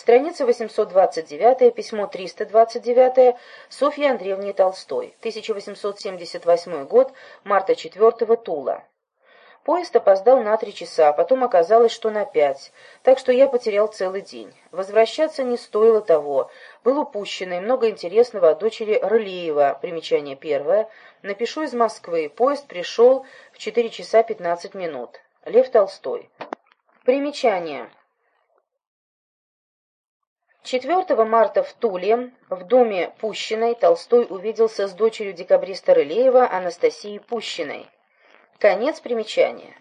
Страница 829, письмо 329 Софье Андреевне Толстой. 1878 год, марта 4 Тула. Поезд опоздал на три часа, потом оказалось, что на пять, так что я потерял целый день. Возвращаться не стоило того. Был упущено и много интересного от дочери Рылеева. Примечание первое. Напишу из Москвы. Поезд пришел в четыре часа пятнадцать минут. Лев Толстой. Примечание. 4 марта в Туле, в доме Пущиной, Толстой увиделся с дочерью декабриста Рылеева Анастасией Пущиной. Конец примечания.